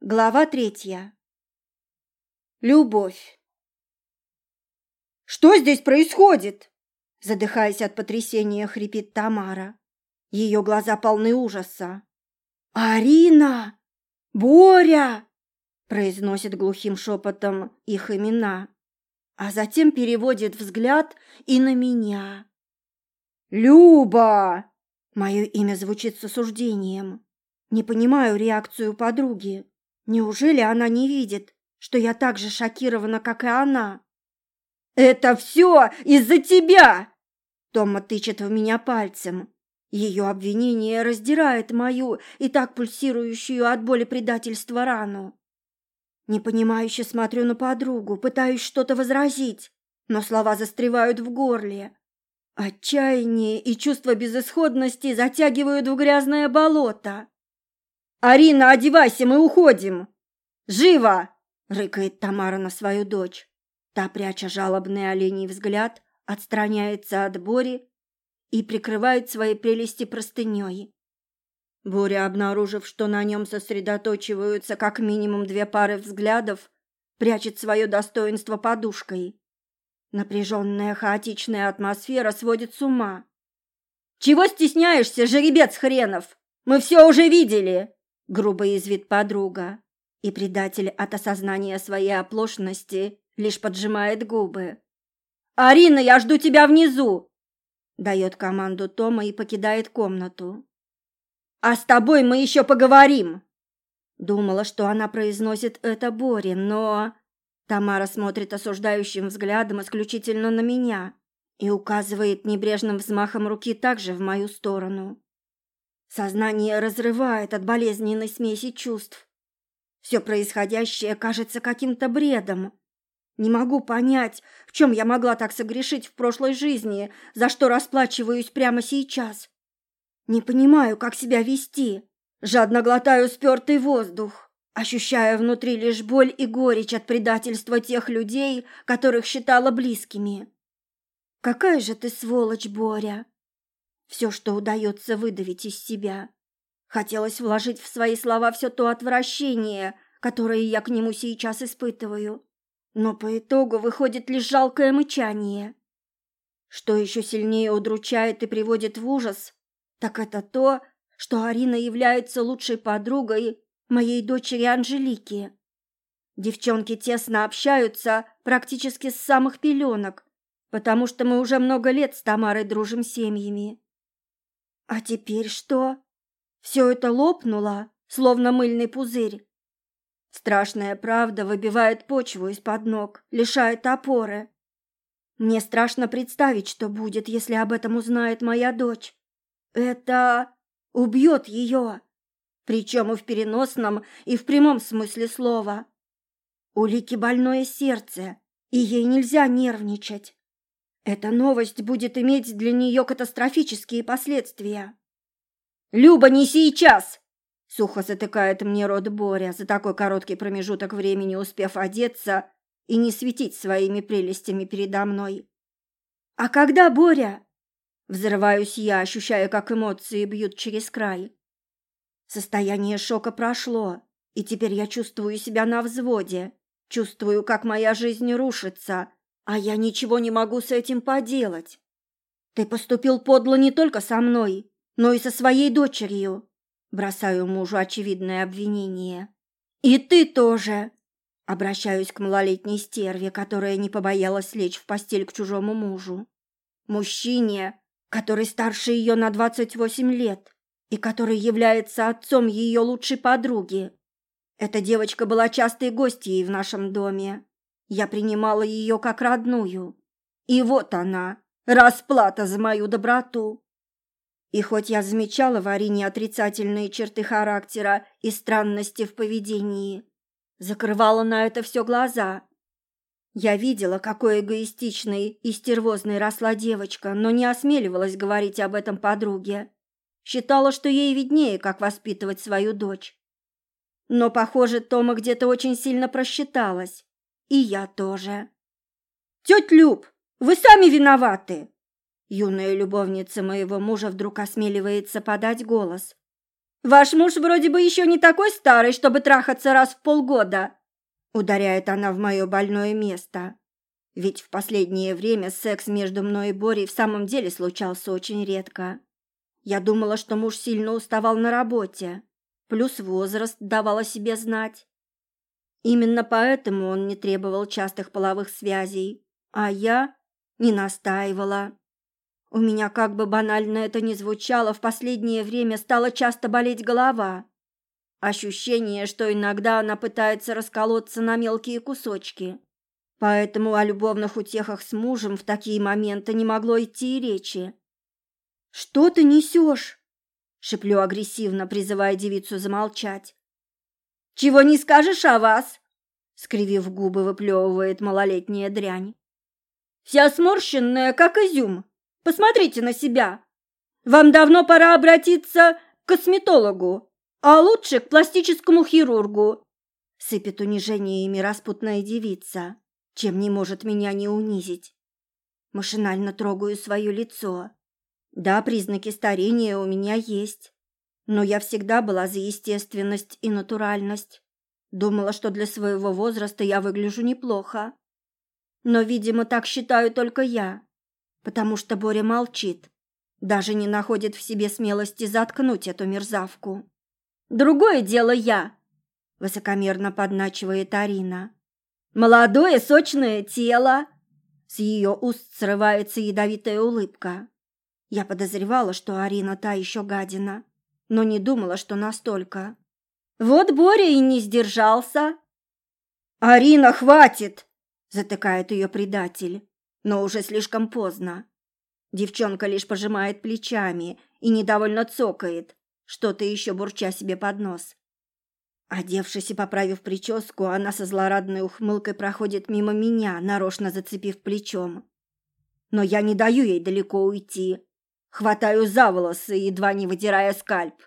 Глава третья. Любовь. «Что здесь происходит?» Задыхаясь от потрясения, хрипит Тамара. Ее глаза полны ужаса. «Арина! Боря!» произносит глухим шепотом их имена, а затем переводит взгляд и на меня. «Люба!» Мое имя звучит с осуждением. Не понимаю реакцию подруги. Неужели она не видит, что я так же шокирована, как и она? «Это все из-за тебя!» Тома тычет в меня пальцем. Ее обвинение раздирает мою и так пульсирующую от боли предательства рану. Непонимающе смотрю на подругу, пытаюсь что-то возразить, но слова застревают в горле. Отчаяние и чувство безысходности затягивают в грязное болото. «Арина, одевайся, мы уходим!» «Живо!» — рыкает Тамара на свою дочь. Та, пряча жалобный оленей взгляд, отстраняется от Бори и прикрывает свои прелести простыней. Боря, обнаружив, что на нем сосредоточиваются как минимум две пары взглядов, прячет свое достоинство подушкой. Напряженная хаотичная атмосфера сводит с ума. «Чего стесняешься, жеребец хренов? Мы все уже видели!» Грубо извит подруга, и предатель от осознания своей оплошности лишь поджимает губы. «Арина, я жду тебя внизу!» дает команду Тома и покидает комнату. «А с тобой мы еще поговорим!» Думала, что она произносит это Боре, но... Тамара смотрит осуждающим взглядом исключительно на меня и указывает небрежным взмахом руки также в мою сторону. Сознание разрывает от болезненной смеси чувств. Все происходящее кажется каким-то бредом. Не могу понять, в чем я могла так согрешить в прошлой жизни, за что расплачиваюсь прямо сейчас. Не понимаю, как себя вести. Жадно глотаю спертый воздух, ощущая внутри лишь боль и горечь от предательства тех людей, которых считала близкими. «Какая же ты сволочь, Боря!» Все, что удается выдавить из себя. Хотелось вложить в свои слова все то отвращение, которое я к нему сейчас испытываю. Но по итогу выходит лишь жалкое мычание. Что еще сильнее удручает и приводит в ужас, так это то, что Арина является лучшей подругой моей дочери Анжелики. Девчонки тесно общаются практически с самых пеленок, потому что мы уже много лет с Тамарой дружим семьями. А теперь что? Все это лопнуло, словно мыльный пузырь. Страшная правда выбивает почву из-под ног, лишает опоры. Мне страшно представить, что будет, если об этом узнает моя дочь. Это убьет ее, причем и в переносном, и в прямом смысле слова. У Лики больное сердце, и ей нельзя нервничать. Эта новость будет иметь для нее катастрофические последствия. «Люба, не сейчас!» Сухо затыкает мне рот Боря, за такой короткий промежуток времени успев одеться и не светить своими прелестями передо мной. «А когда, Боря?» Взрываюсь я, ощущая, как эмоции бьют через край. Состояние шока прошло, и теперь я чувствую себя на взводе. Чувствую, как моя жизнь рушится, а я ничего не могу с этим поделать. Ты поступил подло не только со мной, но и со своей дочерью. Бросаю мужу очевидное обвинение. И ты тоже. Обращаюсь к малолетней стерве, которая не побоялась лечь в постель к чужому мужу. Мужчине, который старше ее на 28 лет и который является отцом ее лучшей подруги. Эта девочка была частой гостьей в нашем доме. Я принимала ее как родную. И вот она, расплата за мою доброту. И хоть я замечала в Арине отрицательные черты характера и странности в поведении, закрывала на это все глаза. Я видела, какой эгоистичной и стервозной росла девочка, но не осмеливалась говорить об этом подруге. Считала, что ей виднее, как воспитывать свою дочь. Но, похоже, Тома где-то очень сильно просчиталась. И я тоже. Тетя Люб, вы сами виноваты. Юная любовница моего мужа вдруг осмеливается подать голос. Ваш муж вроде бы еще не такой старый, чтобы трахаться раз в полгода. Ударяет она в мое больное место. Ведь в последнее время секс между мной и Борей в самом деле случался очень редко. Я думала, что муж сильно уставал на работе, плюс возраст давал о себе знать. Именно поэтому он не требовал частых половых связей, а я не настаивала. У меня, как бы банально это ни звучало, в последнее время стала часто болеть голова. Ощущение, что иногда она пытается расколоться на мелкие кусочки. Поэтому о любовных утехах с мужем в такие моменты не могло идти и речи. «Что ты несешь?» — шеплю агрессивно, призывая девицу замолчать. «Чего не скажешь о вас?» — скривив губы, выплевывает малолетняя дрянь. «Вся сморщенная, как изюм. Посмотрите на себя. Вам давно пора обратиться к косметологу, а лучше к пластическому хирургу», — сыпет унижениями распутная девица, чем не может меня не унизить. Машинально трогаю свое лицо. Да, признаки старения у меня есть, но я всегда была за естественность и натуральность. Думала, что для своего возраста я выгляжу неплохо. Но, видимо, так считаю только я, потому что Боря молчит, даже не находит в себе смелости заткнуть эту мерзавку. «Другое дело я», — высокомерно подначивает Арина. «Молодое сочное тело!» С ее уст срывается ядовитая улыбка. Я подозревала, что Арина та еще гадина, но не думала, что настолько. Вот Боря и не сдержался. «Арина, хватит!» – затыкает ее предатель, но уже слишком поздно. Девчонка лишь пожимает плечами и недовольно цокает, что-то еще бурча себе под нос. Одевшись и поправив прическу, она со злорадной ухмылкой проходит мимо меня, нарочно зацепив плечом. Но я не даю ей далеко уйти. Хватаю за волосы, едва не выдирая скальп.